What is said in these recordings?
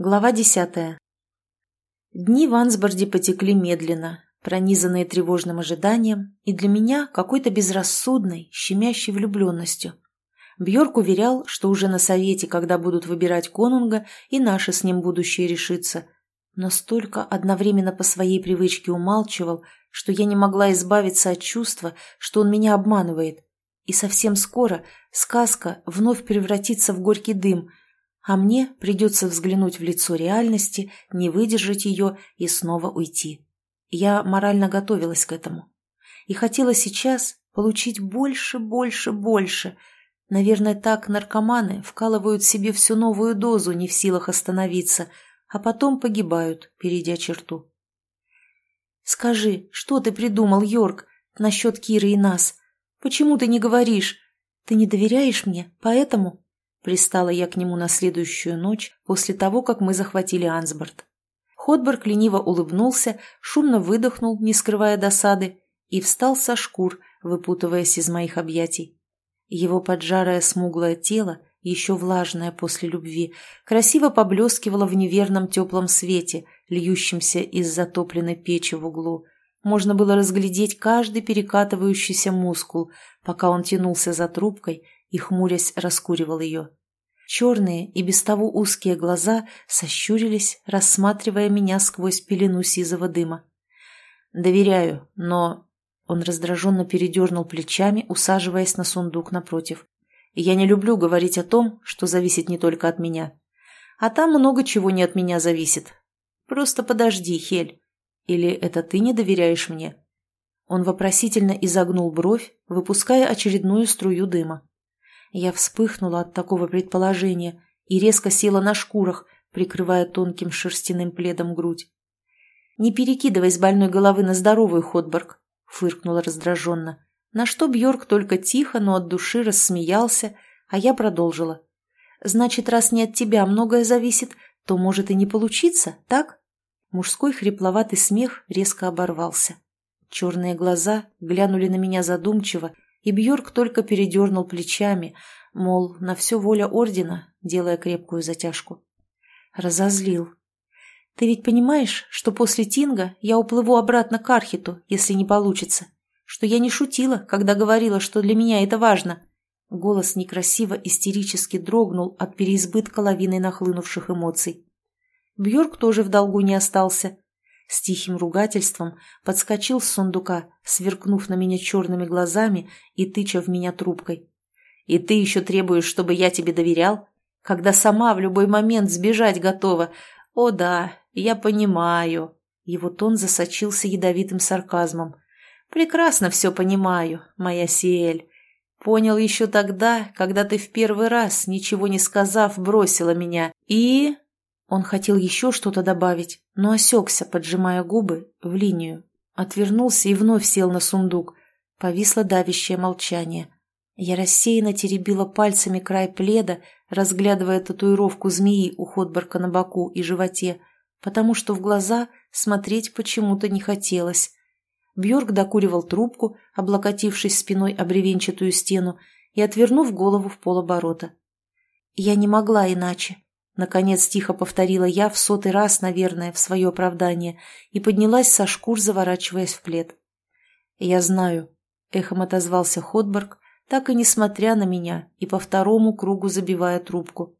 Глава десятая. Дни в Ансборде потекли медленно, пронизанные тревожным ожиданием и для меня какой-то безрассудной, щемящей влюбленностью. Бьорк уверял, что уже на совете, когда будут выбирать конунга, и наше с ним будущее решится. Но столько одновременно по своей привычке умалчивал, что я не могла избавиться от чувства, что он меня обманывает. И совсем скоро сказка вновь превратится в горький дым – а мне придется взглянуть в лицо реальности, не выдержать ее и снова уйти. Я морально готовилась к этому. И хотела сейчас получить больше, больше, больше. Наверное, так наркоманы вкалывают себе всю новую дозу, не в силах остановиться, а потом погибают, перейдя черту. «Скажи, что ты придумал, Йорк, насчет Киры и нас? Почему ты не говоришь? Ты не доверяешь мне, поэтому...» Пристала я к нему на следующую ночь после того, как мы захватили Ансборд. Ходберг лениво улыбнулся, шумно выдохнул, не скрывая досады, и встал со шкур, выпутываясь из моих объятий. Его поджарое смуглое тело, еще влажное после любви, красиво поблескивало в неверном теплом свете, льющемся из затопленной печи в углу. Можно было разглядеть каждый перекатывающийся мускул, пока он тянулся за трубкой и, хмурясь, раскуривал ее. Черные и без того узкие глаза сощурились, рассматривая меня сквозь пелену сизого дыма. «Доверяю, но...» Он раздраженно передернул плечами, усаживаясь на сундук напротив. «Я не люблю говорить о том, что зависит не только от меня. А там много чего не от меня зависит. Просто подожди, Хель. Или это ты не доверяешь мне?» Он вопросительно изогнул бровь, выпуская очередную струю дыма. Я вспыхнула от такого предположения и резко села на шкурах, прикрывая тонким шерстяным пледом грудь. «Не перекидывай с больной головы на здоровую, Ходборг», — фыркнула раздраженно, на что Бьорк только тихо, но от души рассмеялся, а я продолжила. «Значит, раз не от тебя многое зависит, то может и не получиться, так?» Мужской хрипловатый смех резко оборвался. Черные глаза глянули на меня задумчиво, и Бьорк только передернул плечами, мол, на все воля ордена, делая крепкую затяжку. Разозлил. «Ты ведь понимаешь, что после Тинга я уплыву обратно к Архиту, если не получится? Что я не шутила, когда говорила, что для меня это важно?» Голос некрасиво истерически дрогнул от переизбытка лавины нахлынувших эмоций. Бьорк тоже в долгу не остался. С тихим ругательством подскочил с сундука, сверкнув на меня черными глазами и тыча в меня трубкой. «И ты еще требуешь, чтобы я тебе доверял? Когда сама в любой момент сбежать готова? О да, я понимаю». Его тон засочился ядовитым сарказмом. «Прекрасно все понимаю, моя Сиэль. Понял еще тогда, когда ты в первый раз, ничего не сказав, бросила меня. И...» Он хотел еще что-то добавить, но осекся, поджимая губы в линию. Отвернулся и вновь сел на сундук. Повисло давящее молчание. Я рассеянно теребила пальцами край пледа, разглядывая татуировку змеи у Ходборка на боку и животе, потому что в глаза смотреть почему-то не хотелось. Бьорк докуривал трубку, облокотившись спиной о бревенчатую стену и отвернув голову в полоборота. Я не могла иначе. Наконец тихо повторила я в сотый раз, наверное, в свое оправдание, и поднялась со шкур, заворачиваясь в плед. «Я знаю», — эхом отозвался Ходберг, так и несмотря на меня, и по второму кругу забивая трубку.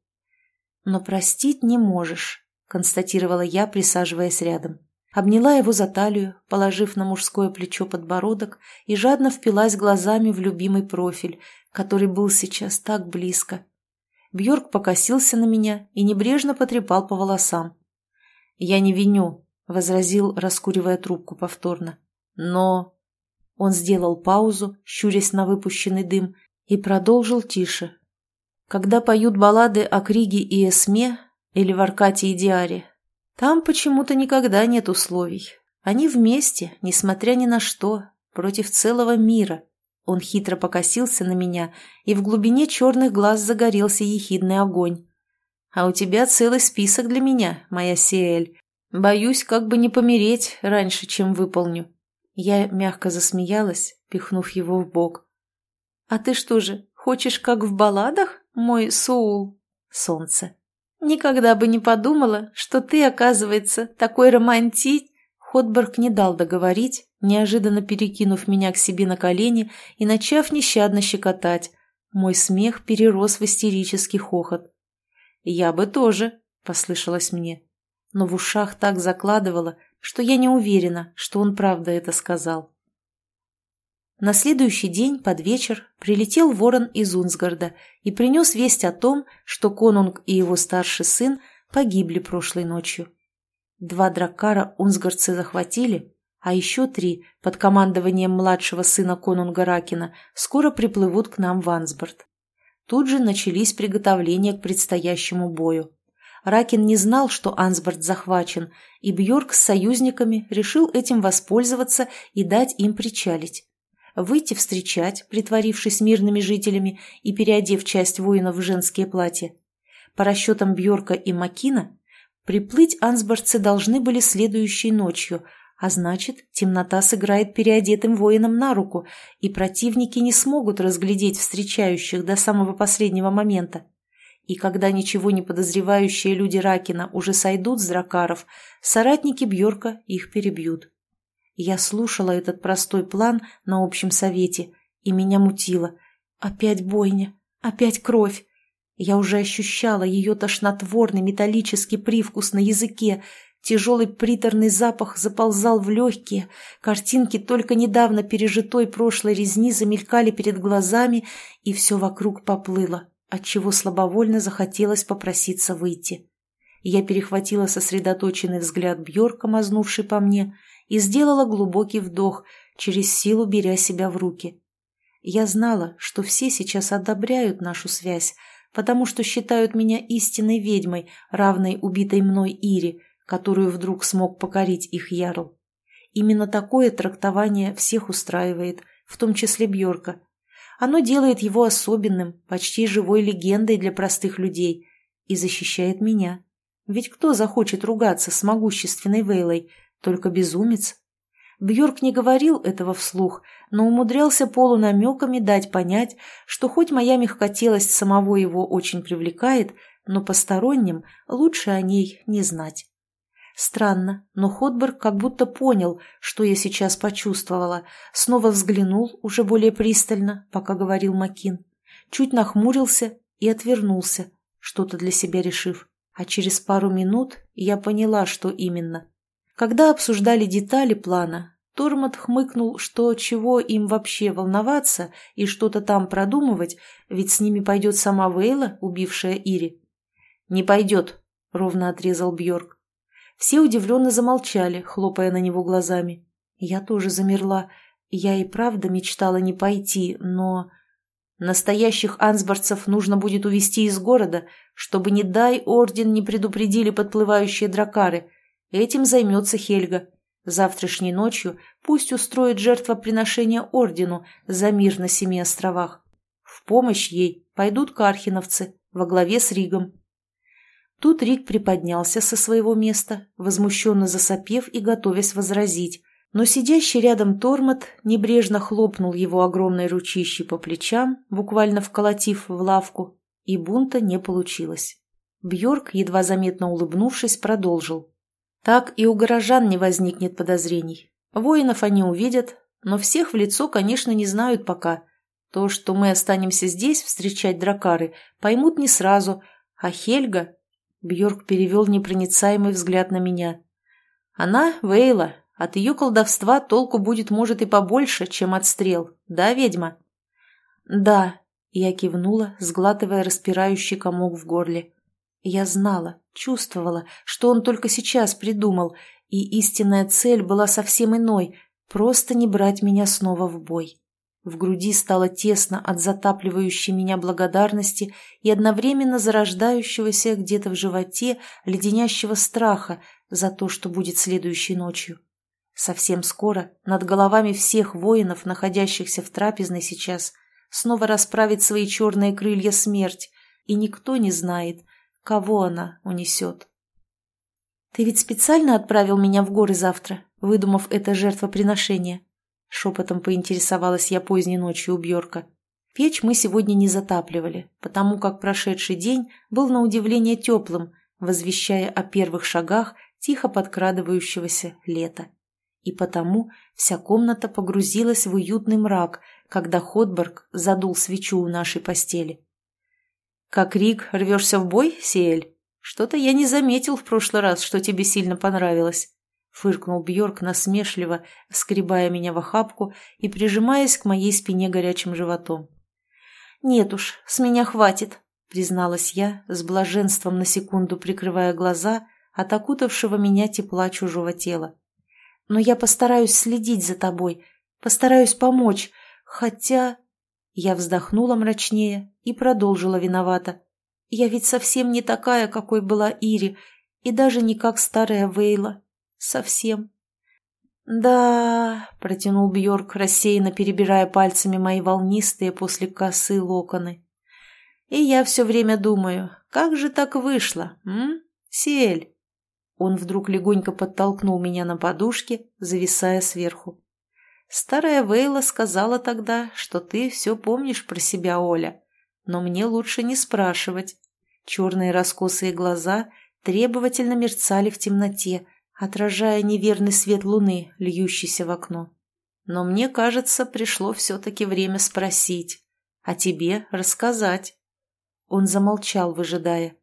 «Но простить не можешь», — констатировала я, присаживаясь рядом. Обняла его за талию, положив на мужское плечо подбородок, и жадно впилась глазами в любимый профиль, который был сейчас так близко. Бьорк покосился на меня и небрежно потрепал по волосам. «Я не виню», — возразил, раскуривая трубку повторно. «Но...» Он сделал паузу, щурясь на выпущенный дым, и продолжил тише. «Когда поют баллады о Криге и Эсме или в Аркате и Диаре, там почему-то никогда нет условий. Они вместе, несмотря ни на что, против целого мира, он хитро покосился на меня, и в глубине черных глаз загорелся ехидный огонь. «А у тебя целый список для меня, моя Сиэль. Боюсь, как бы не помереть раньше, чем выполню». Я мягко засмеялась, пихнув его в бок. «А ты что же, хочешь, как в балладах, мой Соул?» «Солнце». Никогда бы не подумала, что ты, оказывается, такой романтик. Ходберг не дал договорить, неожиданно перекинув меня к себе на колени и начав нещадно щекотать. Мой смех перерос в истерический хохот. «Я бы тоже», — послышалось мне. Но в ушах так закладывало, что я не уверена, что он правда это сказал. На следующий день под вечер прилетел ворон из Унсгарда и принес весть о том, что конунг и его старший сын погибли прошлой ночью. Два драккара унсгардцы захватили, а еще три под командованием младшего сына конунга Ракина скоро приплывут к нам в Ансборд. Тут же начались приготовления к предстоящему бою. Ракин не знал, что Ансборд захвачен, и Бьорк с союзниками решил этим воспользоваться и дать им причалить выйти встречать, притворившись мирными жителями и переодев часть воинов в женские платья. По расчетам Бьорка и Макина, приплыть ансборцы должны были следующей ночью, а значит, темнота сыграет переодетым воинам на руку, и противники не смогут разглядеть встречающих до самого последнего момента. И когда ничего не подозревающие люди Ракина уже сойдут с дракаров, соратники Бьорка их перебьют. Я слушала этот простой план на общем совете, и меня мутило. Опять бойня, опять кровь. Я уже ощущала ее тошнотворный металлический привкус на языке, тяжелый приторный запах заползал в легкие, картинки только недавно пережитой прошлой резни замелькали перед глазами, и все вокруг поплыло, отчего слабовольно захотелось попроситься выйти. Я перехватила сосредоточенный взгляд Бьорка, мазнувший по мне, и сделала глубокий вдох, через силу беря себя в руки. Я знала, что все сейчас одобряют нашу связь, потому что считают меня истинной ведьмой, равной убитой мной Ире, которую вдруг смог покорить их Ярл. Именно такое трактование всех устраивает, в том числе Бьорка. Оно делает его особенным, почти живой легендой для простых людей и защищает меня. Ведь кто захочет ругаться с могущественной Вейлой, только безумец. Бьорк не говорил этого вслух, но умудрялся полунамеками дать понять, что хоть моя мягкотелость самого его очень привлекает, но посторонним лучше о ней не знать. Странно, но Ходберг как будто понял, что я сейчас почувствовала, снова взглянул уже более пристально, пока говорил Макин, чуть нахмурился и отвернулся, что-то для себя решив. А через пару минут я поняла, что именно. Когда обсуждали детали плана, Тормот хмыкнул, что чего им вообще волноваться и что-то там продумывать, ведь с ними пойдет сама Вейла, убившая Ири. «Не пойдет», — ровно отрезал Бьорк. Все удивленно замолчали, хлопая на него глазами. Я тоже замерла. Я и правда мечтала не пойти, но... Настоящих ансборцев нужно будет увести из города, чтобы, не дай, орден не предупредили подплывающие дракары — Этим займется Хельга. Завтрашней ночью пусть устроит жертвоприношение ордену за мир на семи островах. В помощь ей пойдут кархиновцы во главе с Ригом. Тут Рик приподнялся со своего места, возмущенно засопев и готовясь возразить, но сидящий рядом Тормот небрежно хлопнул его огромной ручищей по плечам, буквально вколотив в лавку, и бунта не получилось. Бьорк, едва заметно улыбнувшись, продолжил. Так и у горожан не возникнет подозрений. Воинов они увидят, но всех в лицо, конечно, не знают пока. То, что мы останемся здесь встречать дракары, поймут не сразу, а Хельга... Бьорк перевел непроницаемый взгляд на меня. Она — Вейла, от ее колдовства толку будет, может, и побольше, чем от стрел, да, ведьма? Да, я кивнула, сглатывая распирающий комок в горле. Я знала, чувствовала, что он только сейчас придумал, и истинная цель была совсем иной — просто не брать меня снова в бой. В груди стало тесно от затапливающей меня благодарности и одновременно зарождающегося где-то в животе леденящего страха за то, что будет следующей ночью. Совсем скоро над головами всех воинов, находящихся в трапезной сейчас, снова расправит свои черные крылья смерть, и никто не знает, кого она унесет. «Ты ведь специально отправил меня в горы завтра, выдумав это жертвоприношение?» Шепотом поинтересовалась я поздней ночью у Бьорка. Печь мы сегодня не затапливали, потому как прошедший день был на удивление теплым, возвещая о первых шагах тихо подкрадывающегося лета. И потому вся комната погрузилась в уютный мрак, когда Ходберг задул свечу у нашей постели. «Как Рик, рвешься в бой, Сиэль? Что-то я не заметил в прошлый раз, что тебе сильно понравилось», — фыркнул Бьорк насмешливо, скребая меня в охапку и прижимаясь к моей спине горячим животом. «Нет уж, с меня хватит», — призналась я, с блаженством на секунду прикрывая глаза от окутавшего меня тепла чужого тела. «Но я постараюсь следить за тобой, постараюсь помочь, хотя...» Я вздохнула мрачнее и продолжила виновата. «Я ведь совсем не такая, какой была Ири, и даже не как старая Вейла. Совсем». «Да», — протянул Бьорк, рассеянно перебирая пальцами мои волнистые после косы локоны. «И я все время думаю, как же так вышло, м? Сель?» Он вдруг легонько подтолкнул меня на подушке, зависая сверху. «Старая Вейла сказала тогда, что ты все помнишь про себя, Оля, но мне лучше не спрашивать». Черные раскосые глаза требовательно мерцали в темноте, — отражая неверный свет луны, льющийся в окно. Но мне кажется, пришло все-таки время спросить, а тебе рассказать. Он замолчал, выжидая,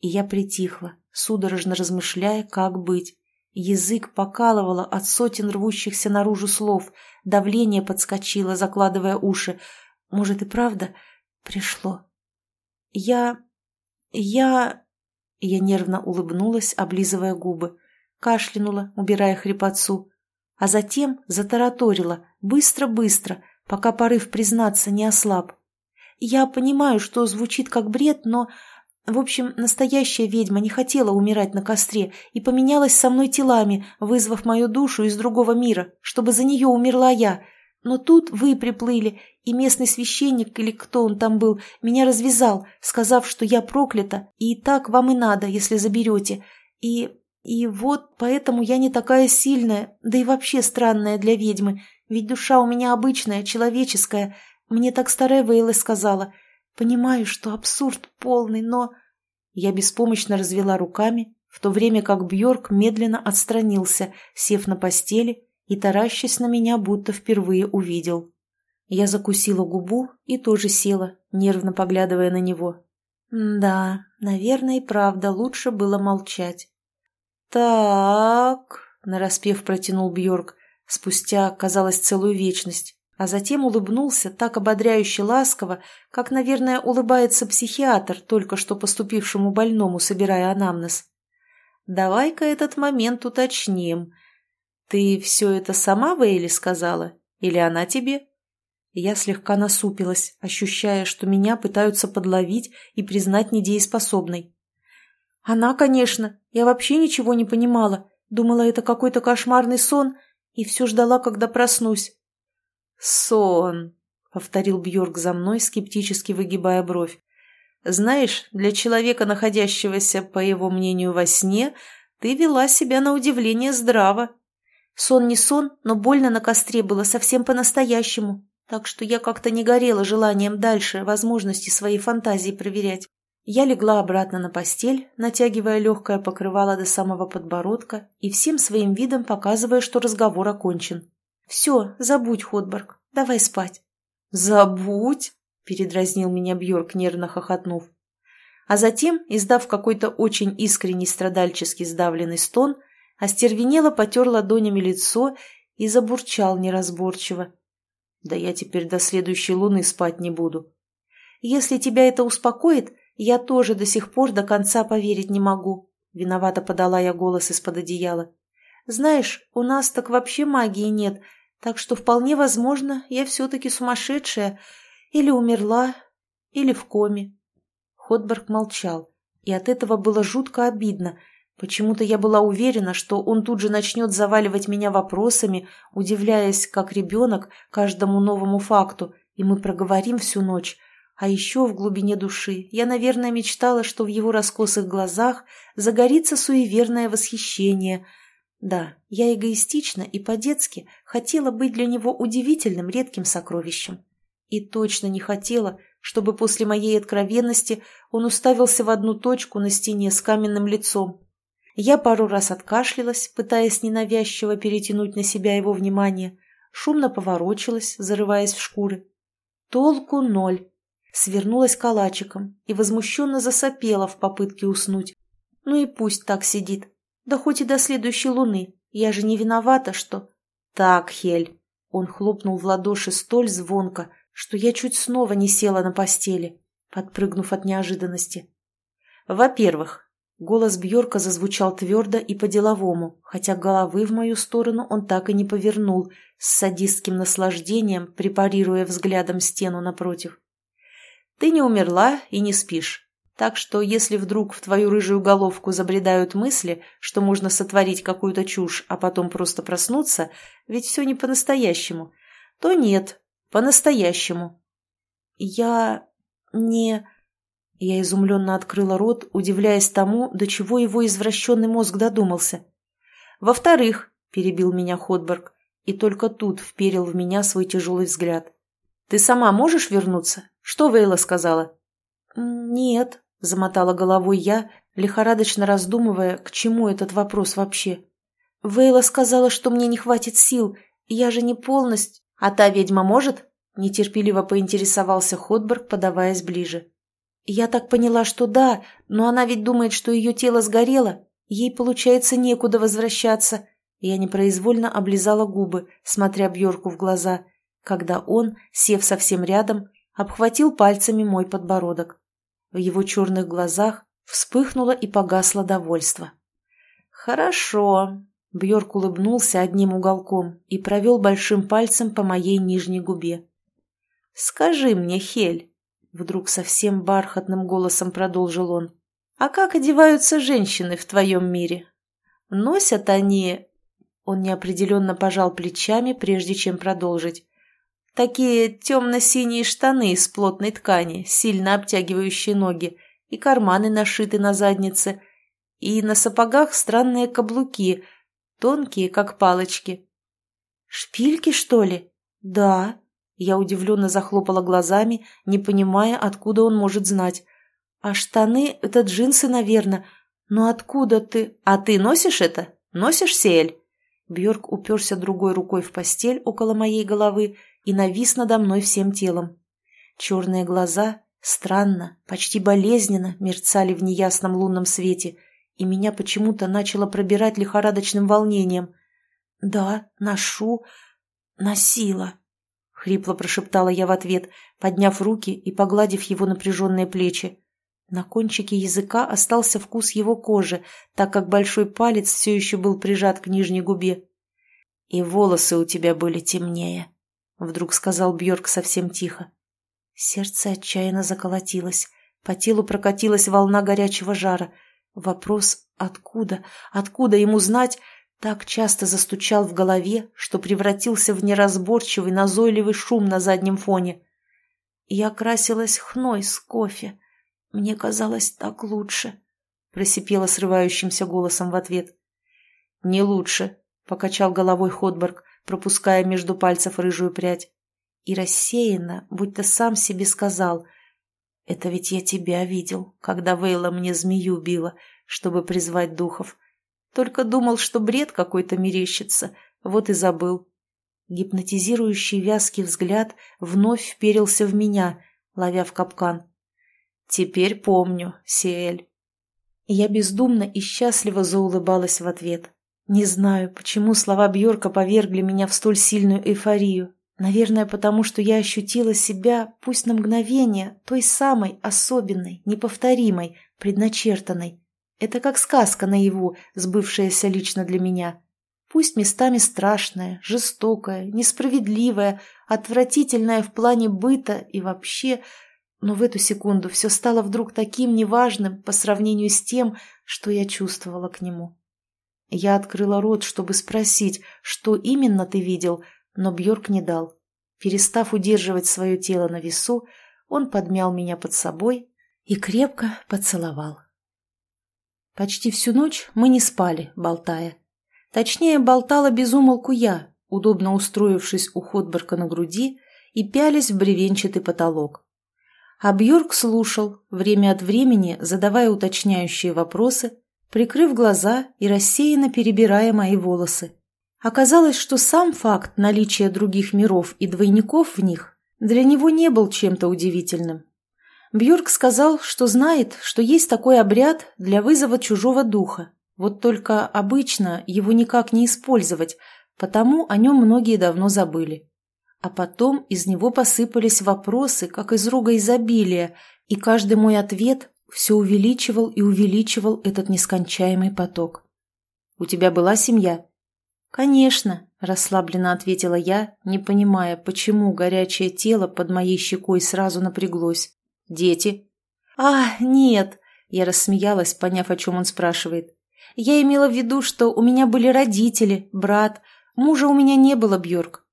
и я притихла, судорожно размышляя, как быть. Язык покалывало от сотен рвущихся наружу слов, давление подскочило, закладывая уши. Может и правда пришло. Я... я... Я нервно улыбнулась, облизывая губы кашлянула, убирая хрипотцу, а затем затараторила, быстро-быстро, пока порыв признаться не ослаб. Я понимаю, что звучит как бред, но... В общем, настоящая ведьма не хотела умирать на костре и поменялась со мной телами, вызвав мою душу из другого мира, чтобы за нее умерла я. Но тут вы приплыли, и местный священник, или кто он там был, меня развязал, сказав, что я проклята, и так вам и надо, если заберете. И и вот поэтому я не такая сильная, да и вообще странная для ведьмы, ведь душа у меня обычная, человеческая. Мне так старая Вейла сказала. Понимаю, что абсурд полный, но... Я беспомощно развела руками, в то время как Бьорк медленно отстранился, сев на постели и таращась на меня, будто впервые увидел. Я закусила губу и тоже села, нервно поглядывая на него. Да, наверное, и правда лучше было молчать. «Так», — нараспев протянул Бьорк, спустя, казалось, целую вечность, а затем улыбнулся так ободряюще ласково, как, наверное, улыбается психиатр, только что поступившему больному, собирая анамнез. «Давай-ка этот момент уточним. Ты все это сама Вейли сказала? Или она тебе?» Я слегка насупилась, ощущая, что меня пытаются подловить и признать недееспособной. «Она, конечно. Я вообще ничего не понимала. Думала, это какой-то кошмарный сон, и все ждала, когда проснусь». «Сон», — повторил Бьорк за мной, скептически выгибая бровь. «Знаешь, для человека, находящегося, по его мнению, во сне, ты вела себя на удивление здраво». Сон не сон, но больно на костре было совсем по-настоящему, так что я как-то не горела желанием дальше возможности своей фантазии проверять. Я легла обратно на постель, натягивая легкое покрывало до самого подбородка и всем своим видом показывая, что разговор окончен. «Все, забудь, Ходберг, давай спать». «Забудь!» – передразнил меня Бьорк, нервно хохотнув. А затем, издав какой-то очень искренний страдальческий сдавленный стон, остервенело потер ладонями лицо и забурчал неразборчиво. «Да я теперь до следующей луны спать не буду». «Если тебя это успокоит, «Я тоже до сих пор до конца поверить не могу», — виновато подала я голос из-под одеяла. «Знаешь, у нас так вообще магии нет, так что вполне возможно, я все-таки сумасшедшая, или умерла, или в коме». Ходберг молчал, и от этого было жутко обидно. Почему-то я была уверена, что он тут же начнет заваливать меня вопросами, удивляясь, как ребенок, каждому новому факту, и мы проговорим всю ночь. А еще в глубине души я, наверное, мечтала, что в его раскосых глазах загорится суеверное восхищение. Да, я эгоистично и по-детски хотела быть для него удивительным редким сокровищем. И точно не хотела, чтобы после моей откровенности он уставился в одну точку на стене с каменным лицом. Я пару раз откашлялась, пытаясь ненавязчиво перетянуть на себя его внимание, шумно поворочилась, зарываясь в шкуры. Толку ноль. Свернулась калачиком и возмущенно засопела в попытке уснуть. Ну и пусть так сидит. Да хоть и до следующей луны. Я же не виновата, что... Так, Хель. Он хлопнул в ладоши столь звонко, что я чуть снова не села на постели, подпрыгнув от неожиданности. Во-первых, голос Бьорка зазвучал твердо и по-деловому, хотя головы в мою сторону он так и не повернул, с садистским наслаждением препарируя взглядом стену напротив. «Ты не умерла и не спишь. Так что, если вдруг в твою рыжую головку забредают мысли, что можно сотворить какую-то чушь, а потом просто проснуться, ведь все не по-настоящему, то нет, по-настоящему. Я не... Я изумленно открыла рот, удивляясь тому, до чего его извращенный мозг додумался. «Во-вторых», — перебил меня Ходберг, и только тут вперил в меня свой тяжелый взгляд. «Ты сама можешь вернуться? Что Вейла сказала?» «Нет», — замотала головой я, лихорадочно раздумывая, к чему этот вопрос вообще. «Вейла сказала, что мне не хватит сил, я же не полностью...» «А та ведьма может?» — нетерпеливо поинтересовался Ходберг, подаваясь ближе. «Я так поняла, что да, но она ведь думает, что ее тело сгорело. Ей, получается, некуда возвращаться». Я непроизвольно облизала губы, смотря Бьорку в глаза, когда он, сев совсем рядом, обхватил пальцами мой подбородок. В его черных глазах вспыхнуло и погасло довольство. «Хорошо», — Бьорк улыбнулся одним уголком и провел большим пальцем по моей нижней губе. «Скажи мне, Хель», — вдруг совсем бархатным голосом продолжил он, «а как одеваются женщины в твоем мире? Носят они...» Он неопределенно пожал плечами, прежде чем продолжить. Такие темно-синие штаны из плотной ткани, сильно обтягивающие ноги, и карманы нашиты на заднице, и на сапогах странные каблуки, тонкие, как палочки. «Шпильки, что ли?» «Да». Я удивленно захлопала глазами, не понимая, откуда он может знать. «А штаны — это джинсы, наверное. Но откуда ты...» «А ты носишь это? Носишь сель?» Бьорк уперся другой рукой в постель около моей головы и навис надо мной всем телом. Черные глаза странно, почти болезненно мерцали в неясном лунном свете, и меня почему-то начало пробирать лихорадочным волнением. «Да, ношу, носила», — хрипло прошептала я в ответ, подняв руки и погладив его напряженные плечи. На кончике языка остался вкус его кожи, так как большой палец все еще был прижат к нижней губе. «И волосы у тебя были темнее», вдруг сказал Бьорк совсем тихо. Сердце отчаянно заколотилось. По телу прокатилась волна горячего жара. Вопрос «откуда? Откуда ему знать?» так часто застучал в голове, что превратился в неразборчивый, назойливый шум на заднем фоне. Я красилась хной с кофе. Мне казалось так лучше, — просипела срывающимся голосом в ответ. — Не лучше, — покачал головой Ходберг пропуская между пальцев рыжую прядь. И рассеянно, будто сам себе сказал, «Это ведь я тебя видел, когда Вейла мне змею била, чтобы призвать духов. Только думал, что бред какой-то мерещится, вот и забыл». Гипнотизирующий вязкий взгляд вновь вперился в меня, ловя в капкан. «Теперь помню, Сиэль». Я бездумно и счастливо заулыбалась в ответ. Не знаю, почему слова Бьорка повергли меня в столь сильную эйфорию. Наверное, потому что я ощутила себя, пусть на мгновение, той самой особенной, неповторимой, предначертанной. Это как сказка наяву, сбывшаяся лично для меня. Пусть местами страшная, жестокая, несправедливая, отвратительная в плане быта и вообще, но в эту секунду все стало вдруг таким неважным по сравнению с тем, что я чувствовала к нему. Я открыла рот, чтобы спросить, что именно ты видел, но Бьорк не дал. Перестав удерживать свое тело на весу, он подмял меня под собой и крепко поцеловал. Почти всю ночь мы не спали, болтая. Точнее, болтала безумолку я, удобно устроившись у Ходберка на груди и пялись в бревенчатый потолок. А Бьорк слушал, время от времени задавая уточняющие вопросы, прикрыв глаза и рассеянно перебирая мои волосы. Оказалось, что сам факт наличия других миров и двойников в них для него не был чем-то удивительным. Бьорк сказал, что знает, что есть такой обряд для вызова чужого духа, вот только обычно его никак не использовать, потому о нем многие давно забыли. А потом из него посыпались вопросы, как из рога изобилия, и каждый мой ответ все увеличивал и увеличивал этот нескончаемый поток. «У тебя была семья?» «Конечно», – расслабленно ответила я, не понимая, почему горячее тело под моей щекой сразу напряглось. «Дети?» «А, нет», – я рассмеялась, поняв, о чем он спрашивает. «Я имела в виду, что у меня были родители, брат. Мужа у меня не было, Бьорк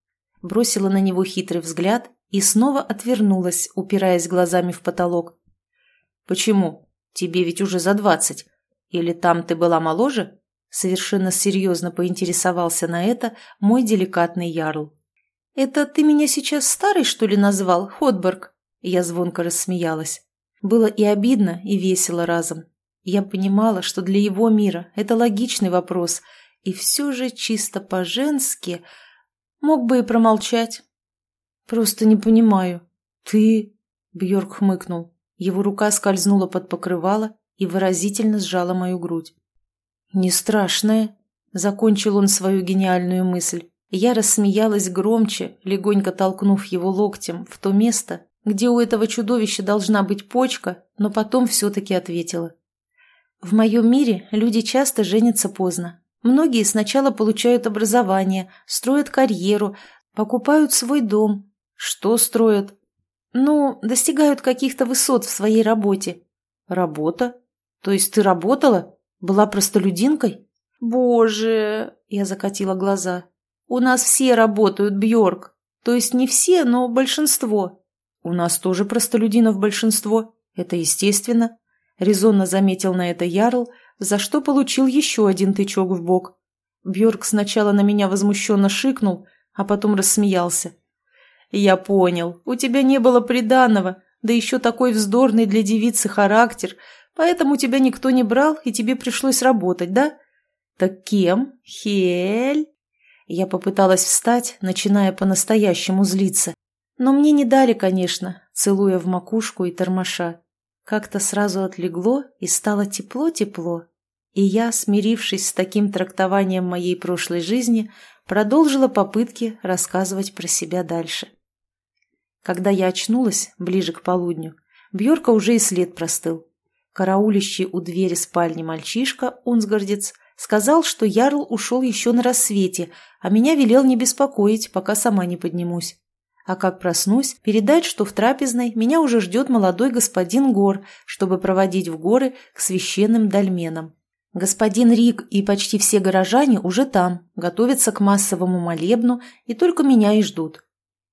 бросила на него хитрый взгляд и снова отвернулась, упираясь глазами в потолок. «Почему? Тебе ведь уже за двадцать. Или там ты была моложе?» Совершенно серьезно поинтересовался на это мой деликатный ярл. «Это ты меня сейчас старый, что ли, назвал, Ходберг?» Я звонко рассмеялась. Было и обидно, и весело разом. Я понимала, что для его мира это логичный вопрос, и все же чисто по-женски Мог бы и промолчать. Просто не понимаю. Ты... Бьорк хмыкнул. Его рука скользнула под покрывало и выразительно сжала мою грудь. «Не страшное», — закончил он свою гениальную мысль. Я рассмеялась громче, легонько толкнув его локтем в то место, где у этого чудовища должна быть почка, но потом все-таки ответила. «В моем мире люди часто женятся поздно. Многие сначала получают образование, строят карьеру, покупают свой дом. Что строят? Ну, достигают каких-то высот в своей работе. Работа? То есть ты работала? Была простолюдинкой? Боже, я закатила глаза. У нас все работают, Бьорк. То есть не все, но большинство. У нас тоже простолюдинов большинство. Это естественно. Резонно заметил на это Ярл, за что получил еще один тычок в бок. Бьорк сначала на меня возмущенно шикнул, а потом рассмеялся. «Я понял, у тебя не было приданного, да еще такой вздорный для девицы характер, поэтому тебя никто не брал, и тебе пришлось работать, да? Так кем? Хель?» Я попыталась встать, начиная по-настоящему злиться. Но мне не дали, конечно, целуя в макушку и тормоша. Как-то сразу отлегло и стало тепло-тепло. И я, смирившись с таким трактованием моей прошлой жизни, продолжила попытки рассказывать про себя дальше. Когда я очнулась, ближе к полудню, Бьорка уже и след простыл. Караулищий у двери спальни мальчишка, унсгардец, сказал, что Ярл ушел еще на рассвете, а меня велел не беспокоить, пока сама не поднимусь. А как проснусь, передать, что в трапезной меня уже ждет молодой господин Гор, чтобы проводить в горы к священным дольменам. Господин Рик и почти все горожане уже там, готовятся к массовому молебну и только меня и ждут.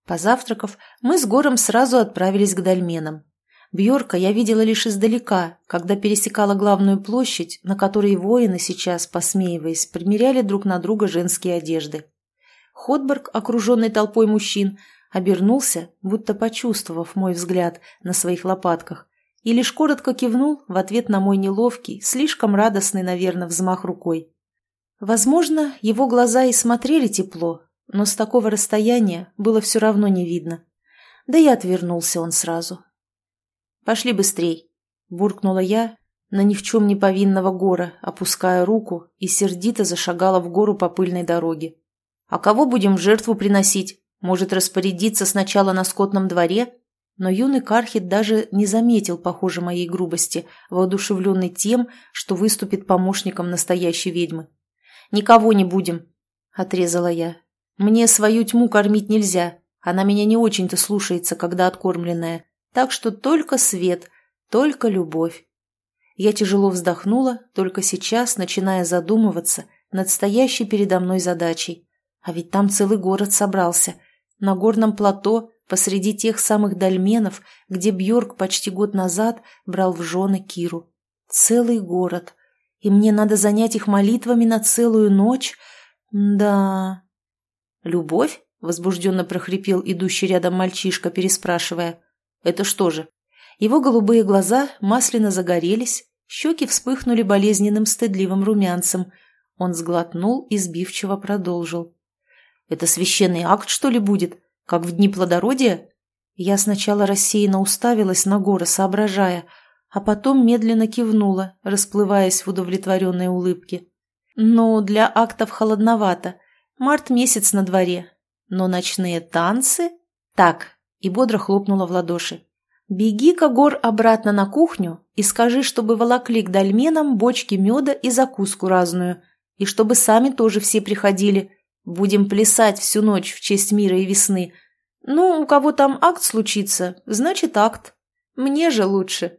Позавтракав, мы с Гором сразу отправились к дольменам. Бьорка я видела лишь издалека, когда пересекала главную площадь, на которой воины сейчас, посмеиваясь, примеряли друг на друга женские одежды. Ходберг, окруженный толпой мужчин, обернулся, будто почувствовав мой взгляд на своих лопатках, и лишь коротко кивнул в ответ на мой неловкий, слишком радостный, наверное, взмах рукой. Возможно, его глаза и смотрели тепло, но с такого расстояния было все равно не видно. Да и отвернулся он сразу. «Пошли быстрей», — буркнула я на ни в чем не повинного гора, опуская руку и сердито зашагала в гору по пыльной дороге. «А кого будем в жертву приносить?» Может, распорядиться сначала на скотном дворе? Но юный Кархит даже не заметил, похоже, моей грубости, воодушевленный тем, что выступит помощником настоящей ведьмы. «Никого не будем», — отрезала я. «Мне свою тьму кормить нельзя. Она меня не очень-то слушается, когда откормленная. Так что только свет, только любовь». Я тяжело вздохнула, только сейчас начиная задумываться над стоящей передо мной задачей. А ведь там целый город собрался — на горном плато, посреди тех самых дольменов, где Бьорк почти год назад брал в жены Киру. Целый город. И мне надо занять их молитвами на целую ночь? Да. Любовь? возбужденно прохрипел идущий рядом мальчишка, переспрашивая. «Это что же?» Его голубые глаза масляно загорелись, щеки вспыхнули болезненным стыдливым румянцем. Он сглотнул и сбивчиво продолжил. «Это священный акт, что ли, будет? Как в дни плодородия?» Я сначала рассеянно уставилась на горы, соображая, а потом медленно кивнула, расплываясь в удовлетворенной улыбке. «Ну, для актов холодновато. Март месяц на дворе. Но ночные танцы...» «Так», и бодро хлопнула в ладоши. «Беги-ка, Гор, обратно на кухню и скажи, чтобы волокли к дольменам бочки меда и закуску разную, и чтобы сами тоже все приходили. Будем плясать всю ночь в честь мира и весны. Ну, у кого там акт случится, значит акт. Мне же лучше».